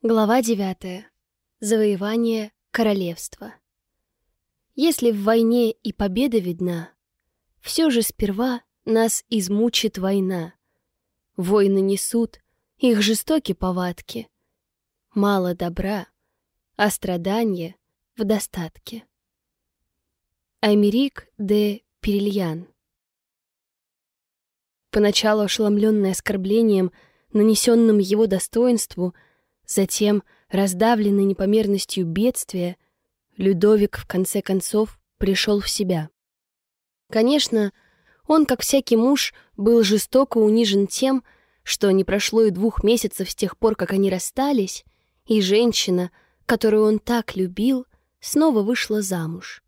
Глава 9. Завоевание королевства. Если в войне и победа видна, все же сперва нас измучит война. Войны несут их жестокие повадки. Мало добра, а страдания в достатке. Аймерик де Перельян Поначалу ошеломленный оскорблением, нанесенным его достоинству — Затем, раздавленный непомерностью бедствия, Людовик в конце концов пришел в себя. Конечно, он, как всякий муж, был жестоко унижен тем, что не прошло и двух месяцев с тех пор, как они расстались, и женщина, которую он так любил, снова вышла замуж.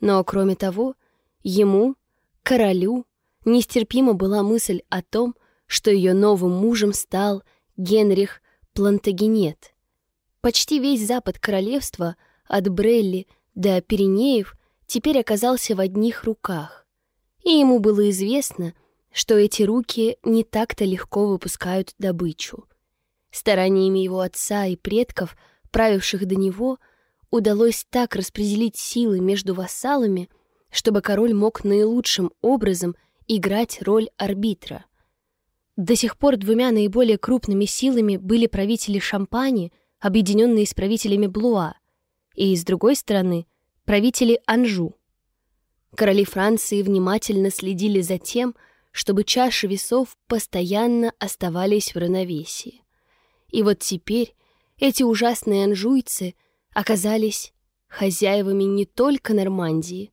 Но, кроме того, ему, королю, нестерпима была мысль о том, что ее новым мужем стал Генрих Плантагенет. Почти весь запад королевства, от Брелли до Пиренеев, теперь оказался в одних руках. И ему было известно, что эти руки не так-то легко выпускают добычу. Стараниями его отца и предков, правивших до него, удалось так распределить силы между вассалами, чтобы король мог наилучшим образом играть роль арбитра — до сих пор двумя наиболее крупными силами были правители Шампани, объединенные с правителями Блуа, и, с другой стороны, правители Анжу. Короли Франции внимательно следили за тем, чтобы чаши весов постоянно оставались в равновесии. И вот теперь эти ужасные анжуйцы оказались хозяевами не только Нормандии,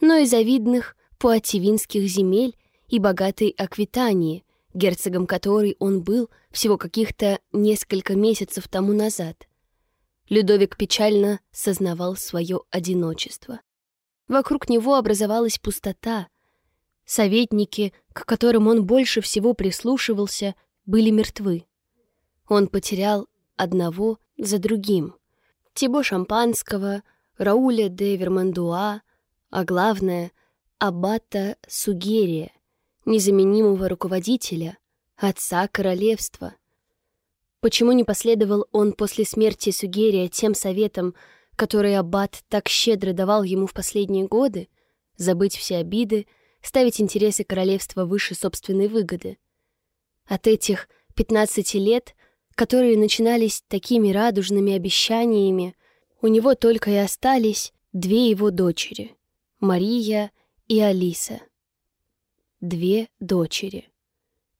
но и завидных пуативинских земель и богатой Аквитании, герцогом которой он был всего каких-то несколько месяцев тому назад. Людовик печально сознавал свое одиночество. Вокруг него образовалась пустота. Советники, к которым он больше всего прислушивался, были мертвы. Он потерял одного за другим. Тибо Шампанского, Рауля де Вермандуа, а главное — Аббата Сугерия, незаменимого руководителя, отца королевства. Почему не последовал он после смерти Сугерия тем советам, которые аббат так щедро давал ему в последние годы, забыть все обиды, ставить интересы королевства выше собственной выгоды? От этих 15 лет, которые начинались такими радужными обещаниями, у него только и остались две его дочери — Мария и Алиса — две дочери.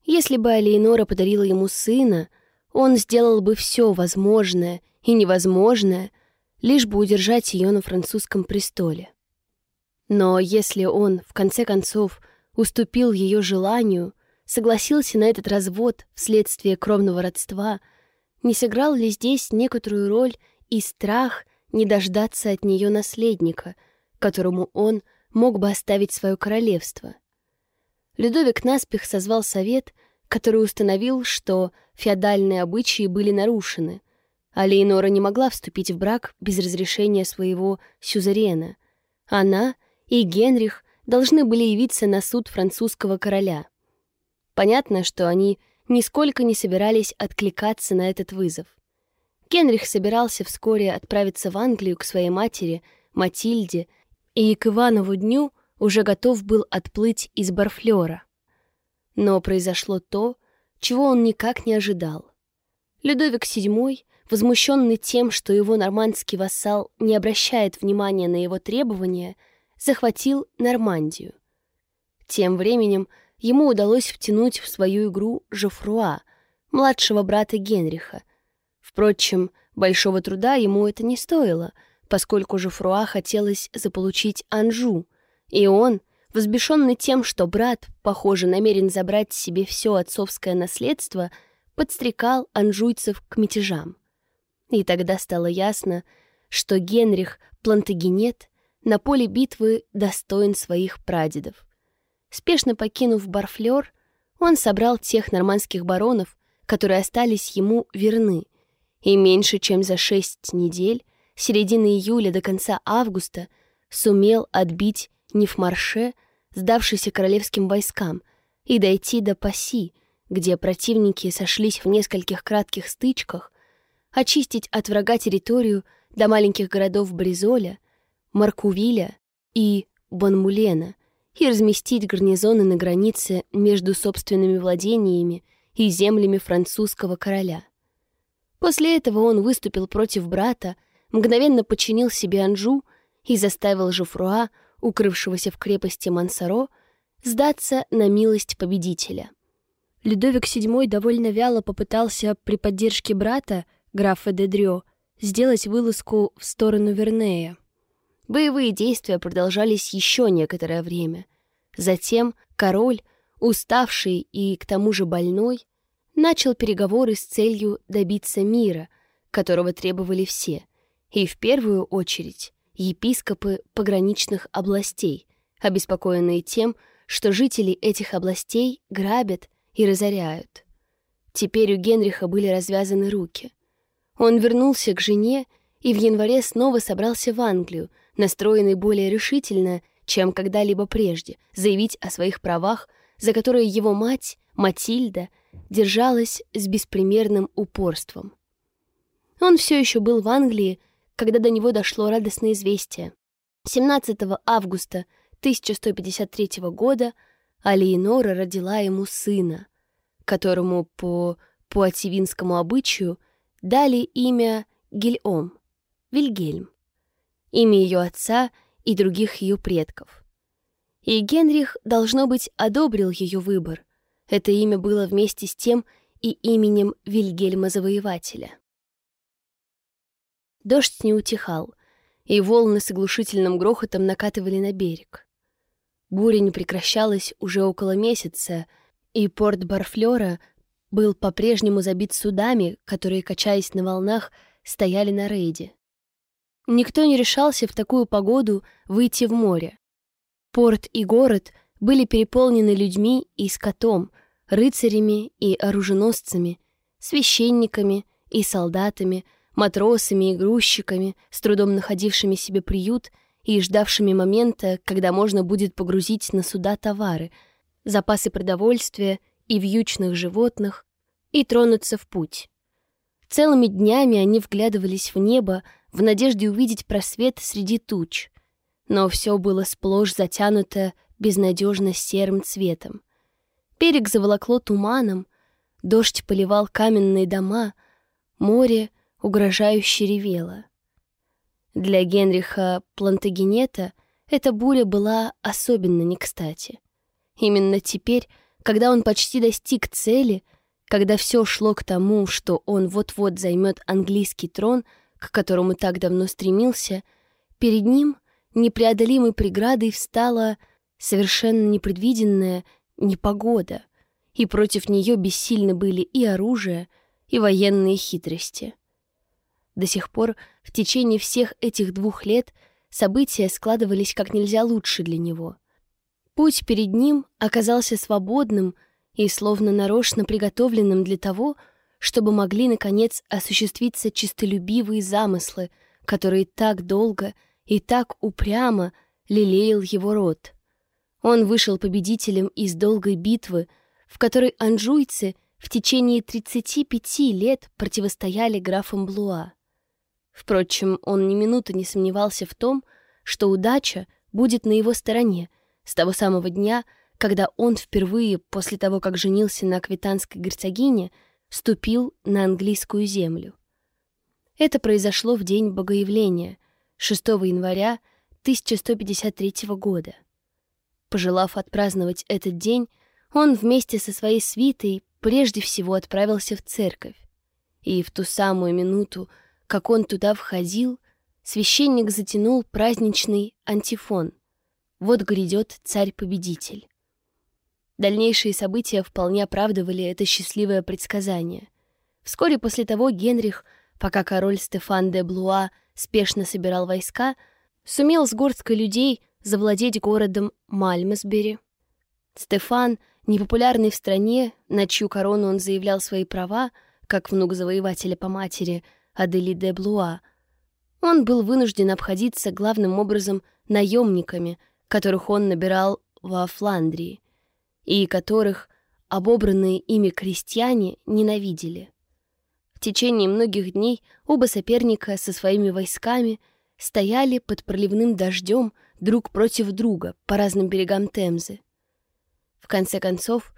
Если бы Алейнора подарила ему сына, он сделал бы все возможное и невозможное, лишь бы удержать ее на французском престоле. Но если он, в конце концов, уступил ее желанию, согласился на этот развод вследствие кровного родства, не сыграл ли здесь некоторую роль и страх не дождаться от нее наследника, которому он мог бы оставить свое королевство? Людовик наспех созвал совет, который установил, что феодальные обычаи были нарушены, а Лейнора не могла вступить в брак без разрешения своего сюзерена. Она и Генрих должны были явиться на суд французского короля. Понятно, что они нисколько не собирались откликаться на этот вызов. Генрих собирался вскоре отправиться в Англию к своей матери, Матильде, и к Иванову дню — уже готов был отплыть из Барфлера. Но произошло то, чего он никак не ожидал. Людовик VII, возмущенный тем, что его нормандский вассал не обращает внимания на его требования, захватил Нормандию. Тем временем ему удалось втянуть в свою игру Жофруа, младшего брата Генриха. Впрочем, большого труда ему это не стоило, поскольку Жофруа хотелось заполучить Анжу — и он, взбешенный тем, что брат, похоже, намерен забрать себе все отцовское наследство, подстрекал анжуйцев к мятежам. И тогда стало ясно, что Генрих Плантагенет на поле битвы достоин своих прадедов. Спешно покинув Барфлер, он собрал тех нормандских баронов, которые остались ему верны, и меньше чем за шесть недель, с середины июля до конца августа, сумел отбить не в марше, сдавшийся королевским войскам, и дойти до Паси, где противники сошлись в нескольких кратких стычках, очистить от врага территорию до маленьких городов Бризоля, Маркувиля и Бонмулена и разместить гарнизоны на границе между собственными владениями и землями французского короля. После этого он выступил против брата, мгновенно подчинил себе Анжу и заставил Жуфруа, укрывшегося в крепости Мансаро, сдаться на милость победителя. Людовик VII довольно вяло попытался при поддержке брата, графа Дедрё, сделать вылазку в сторону Вернея. Боевые действия продолжались еще некоторое время. Затем король, уставший и к тому же больной, начал переговоры с целью добиться мира, которого требовали все, и в первую очередь епископы пограничных областей, обеспокоенные тем, что жители этих областей грабят и разоряют. Теперь у Генриха были развязаны руки. Он вернулся к жене и в январе снова собрался в Англию, настроенный более решительно, чем когда-либо прежде, заявить о своих правах, за которые его мать, Матильда, держалась с беспримерным упорством. Он все еще был в Англии, когда до него дошло радостное известие. 17 августа 1153 года Алиенора родила ему сына, которому по пуативинскому обычаю дали имя Гильом, Вильгельм, имя ее отца и других ее предков. И Генрих, должно быть, одобрил ее выбор. Это имя было вместе с тем и именем Вильгельма Завоевателя. Дождь не утихал, и волны с оглушительным грохотом накатывали на берег. Буря не прекращалась уже около месяца, и порт Барфлера был по-прежнему забит судами, которые, качаясь на волнах, стояли на рейде. Никто не решался в такую погоду выйти в море. Порт и город были переполнены людьми и скотом, рыцарями и оруженосцами, священниками и солдатами, матросами и грузчиками, с трудом находившими себе приют и ждавшими момента, когда можно будет погрузить на суда товары, запасы продовольствия и вьючных животных, и тронуться в путь. Целыми днями они вглядывались в небо в надежде увидеть просвет среди туч, но все было сплошь затянуто безнадежно серым цветом. Берег заволокло туманом, дождь поливал каменные дома, море угрожающе ревело. Для Генриха Плантагенета эта буря была особенно не кстати. Именно теперь, когда он почти достиг цели, когда все шло к тому, что он вот-вот займет английский трон, к которому так давно стремился, перед ним непреодолимой преградой встала совершенно непредвиденная непогода, и против нее бессильны были и оружие, и военные хитрости. До сих пор, в течение всех этих двух лет, события складывались как нельзя лучше для него. Путь перед ним оказался свободным и словно нарочно приготовленным для того, чтобы могли, наконец, осуществиться чистолюбивые замыслы, которые так долго и так упрямо лелеял его род. Он вышел победителем из долгой битвы, в которой анжуйцы в течение 35 лет противостояли графам Блуа. Впрочем, он ни минуты не сомневался в том, что удача будет на его стороне с того самого дня, когда он впервые после того, как женился на аквитанской герцогине, вступил на английскую землю. Это произошло в день Богоявления, 6 января 1153 года. Пожелав отпраздновать этот день, он вместе со своей свитой прежде всего отправился в церковь. И в ту самую минуту, как он туда входил, священник затянул праздничный антифон. Вот грядет царь-победитель. Дальнейшие события вполне оправдывали это счастливое предсказание. Вскоре после того Генрих, пока король Стефан де Блуа спешно собирал войска, сумел с горсткой людей завладеть городом Мальмсбери. Стефан, непопулярный в стране, на чью корону он заявлял свои права, как внук завоевателя по матери — Адели де Блуа, он был вынужден обходиться главным образом наемниками, которых он набирал во Фландрии, и которых обобранные ими крестьяне ненавидели. В течение многих дней оба соперника со своими войсками стояли под проливным дождем друг против друга по разным берегам Темзы. В конце концов,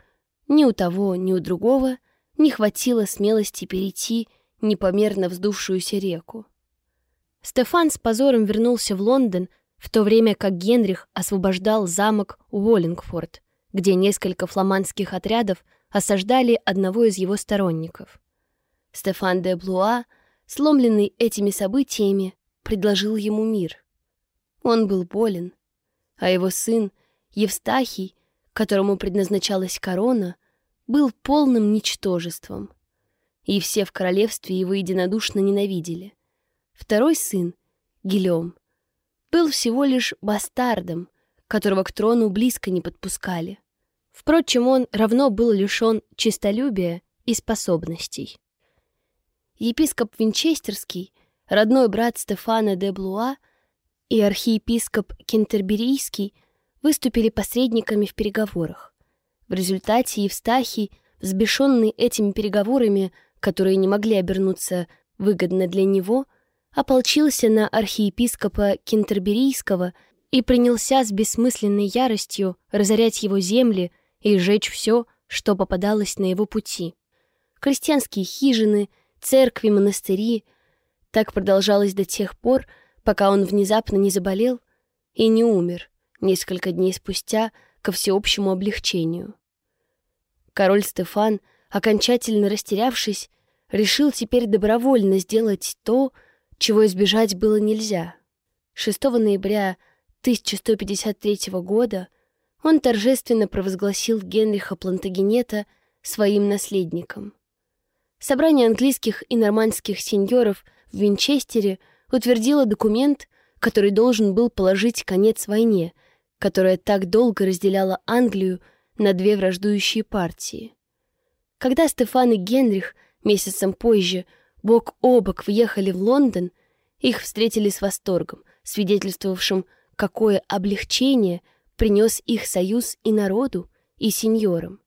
ни у того, ни у другого не хватило смелости перейти непомерно вздувшуюся реку. Стефан с позором вернулся в Лондон, в то время как Генрих освобождал замок Уоллингфорд, где несколько фламандских отрядов осаждали одного из его сторонников. Стефан де Блуа, сломленный этими событиями, предложил ему мир. Он был болен, а его сын Евстахий, которому предназначалась корона, был полным ничтожеством. И все в королевстве его единодушно ненавидели. Второй сын, Гилем, был всего лишь бастардом, которого к трону близко не подпускали. Впрочем, он равно был лишен честолюбия и способностей. Епископ Винчестерский, родной брат Стефана де Блуа и архиепископ Кентерберийский выступили посредниками в переговорах. В результате Евстахий, взбешенный этими переговорами, которые не могли обернуться выгодно для него, ополчился на архиепископа Кентерберийского и принялся с бессмысленной яростью разорять его земли и сжечь все, что попадалось на его пути. Крестьянские хижины, церкви, монастыри. Так продолжалось до тех пор, пока он внезапно не заболел и не умер несколько дней спустя ко всеобщему облегчению. Король Стефан, окончательно растерявшись, решил теперь добровольно сделать то, чего избежать было нельзя. 6 ноября 1153 года он торжественно провозгласил Генриха Плантагенета своим наследником. Собрание английских и нормандских сеньоров в Винчестере утвердило документ, который должен был положить конец войне, которая так долго разделяла Англию на две враждующие партии. Когда Стефан и Генрих месяцем позже бок о бок въехали в Лондон, их встретили с восторгом, свидетельствовавшим, какое облегчение принес их союз и народу, и сеньорам.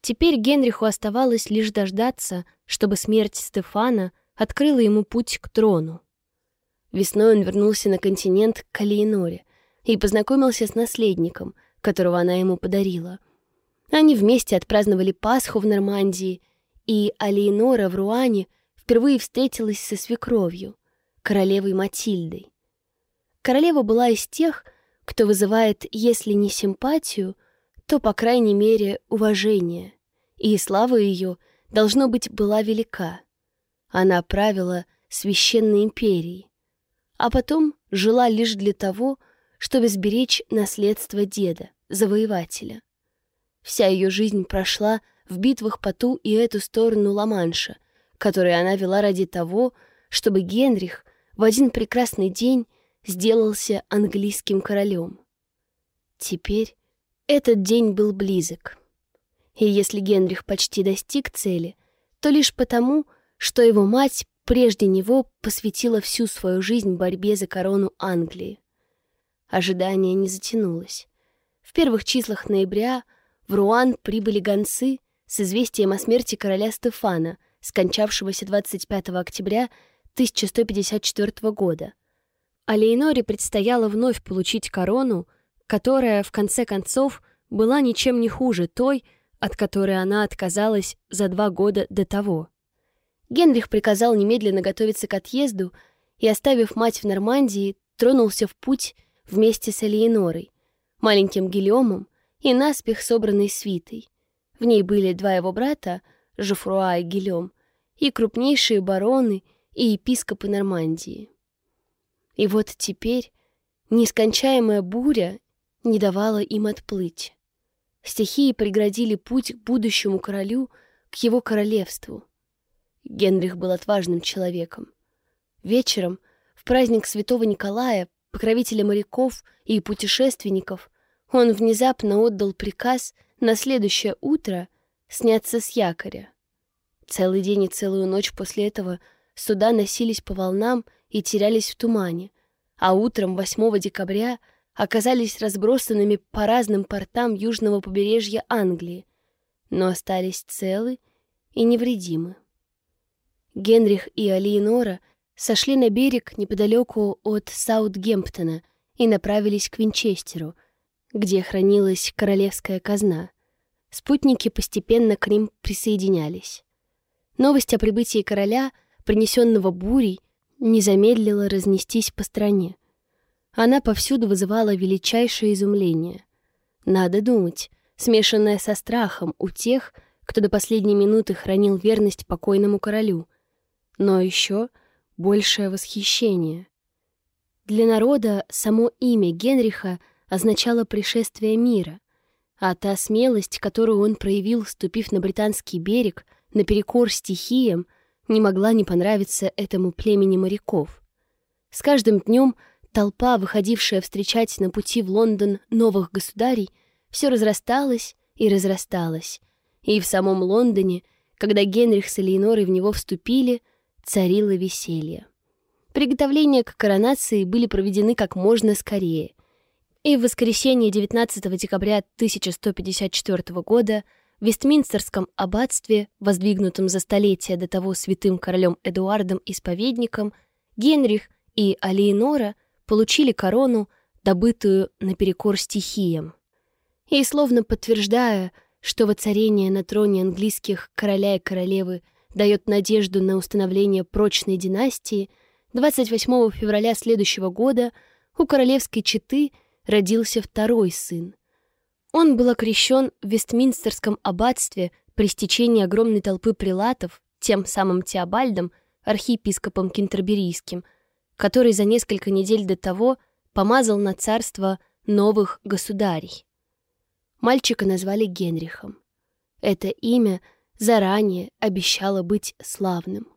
Теперь Генриху оставалось лишь дождаться, чтобы смерть Стефана открыла ему путь к трону. Весной он вернулся на континент к Алиеноре и познакомился с наследником, которого она ему подарила. Они вместе отпраздновали Пасху в Нормандии, и Алиенора в Руане впервые встретилась со свекровью, королевой Матильдой. Королева была из тех, кто вызывает, если не симпатию, то, по крайней мере, уважение, и слава ее, должно быть, была велика. Она правила священной империей, а потом жила лишь для того, чтобы сберечь наследство деда, завоевателя. Вся ее жизнь прошла в битвах по ту и эту сторону Ла-Манша, которые она вела ради того, чтобы Генрих в один прекрасный день сделался английским королем. Теперь этот день был близок. И если Генрих почти достиг цели, то лишь потому, что его мать прежде него посвятила всю свою жизнь борьбе за корону Англии. Ожидание не затянулось. В первых числах ноября в Руан прибыли гонцы с известием о смерти короля Стефана, скончавшегося 25 октября 1154 года. А Лейноре предстояло вновь получить корону, которая, в конце концов, была ничем не хуже той, от которой она отказалась за два года до того. Генрих приказал немедленно готовиться к отъезду и, оставив мать в Нормандии, тронулся в путь вместе с Элеонорой, маленьким Гильомом и наспех собранной свитой. В ней были два его брата, Жофруа и Гильом, и крупнейшие бароны и епископы Нормандии. И вот теперь нескончаемая буря не давала им отплыть. Стихии преградили путь к будущему королю, к его королевству. Генрих был отважным человеком. Вечером, в праздник святого Николая, покровителя моряков и путешественников, он внезапно отдал приказ на следующее утро сняться с якоря. Целый день и целую ночь после этого суда носились по волнам и терялись в тумане, а утром 8 декабря — оказались разбросанными по разным портам южного побережья Англии, но остались целы и невредимы. Генрих и Алиенора сошли на берег неподалеку от Саутгемптона и направились к Винчестеру, где хранилась королевская казна. Спутники постепенно к ним присоединялись. Новость о прибытии короля, принесенного бурей, не замедлила разнестись по стране. Она повсюду вызывала величайшее изумление. Надо думать, смешанное со страхом у тех, кто до последней минуты хранил верность покойному королю, но еще большее восхищение. Для народа само имя Генриха означало пришествие мира, а та смелость, которую он проявил, ступив на британский берег, наперекор стихиям, не могла не понравиться этому племени моряков. С каждым днем толпа, выходившая встречать на пути в Лондон новых государей, все разрасталась и разрасталась, и в самом Лондоне, когда Генрих с Элеонорой в него вступили, царило веселье. Приготовления к коронации были проведены как можно скорее, и в воскресенье 19 декабря 1154 года в Вестминстерском аббатстве, воздвигнутом за столетие до того святым королем Эдуардом Исповедником, Генрих и Алиенора получили корону, добытую наперекор стихиям. И, словно подтверждая, что воцарение на троне английских короля и королевы дает надежду на установление прочной династии, 28 февраля следующего года у королевской четы родился второй сын. Он был окрещен в Вестминстерском аббатстве при стечении огромной толпы прилатов, тем самым Теобальдом, архиепископом Кентерберийским, который за несколько недель до того помазал на царство новых государей. Мальчика назвали Генрихом. Это имя заранее обещало быть славным.